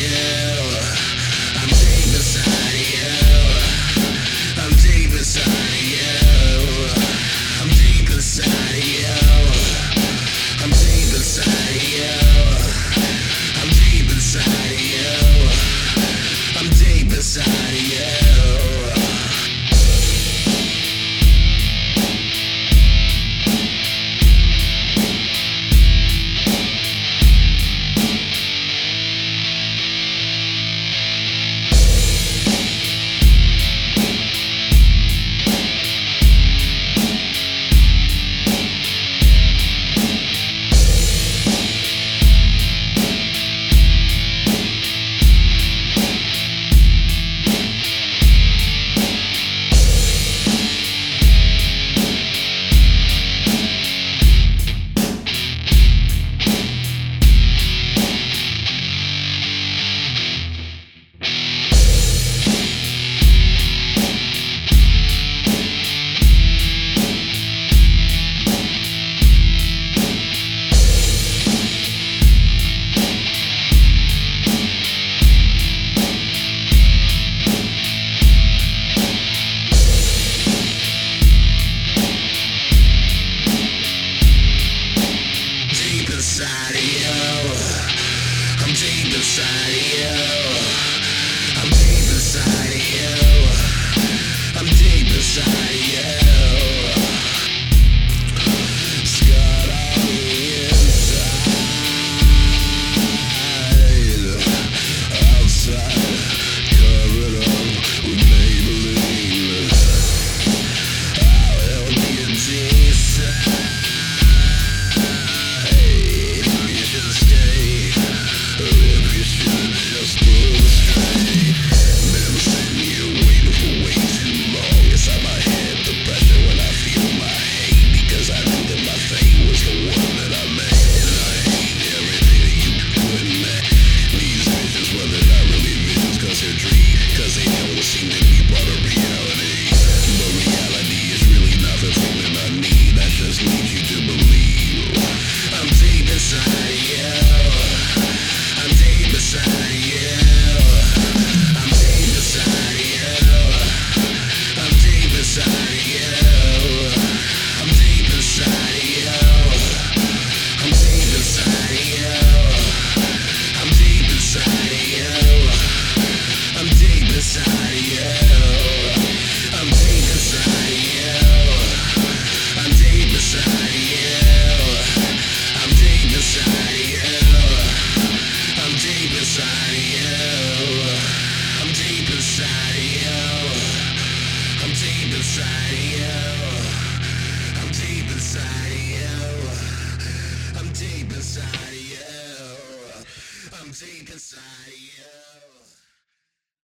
yeah. I'm deep inside of you. I'm deep inside of you. I'm deep you. I'm deep inside you.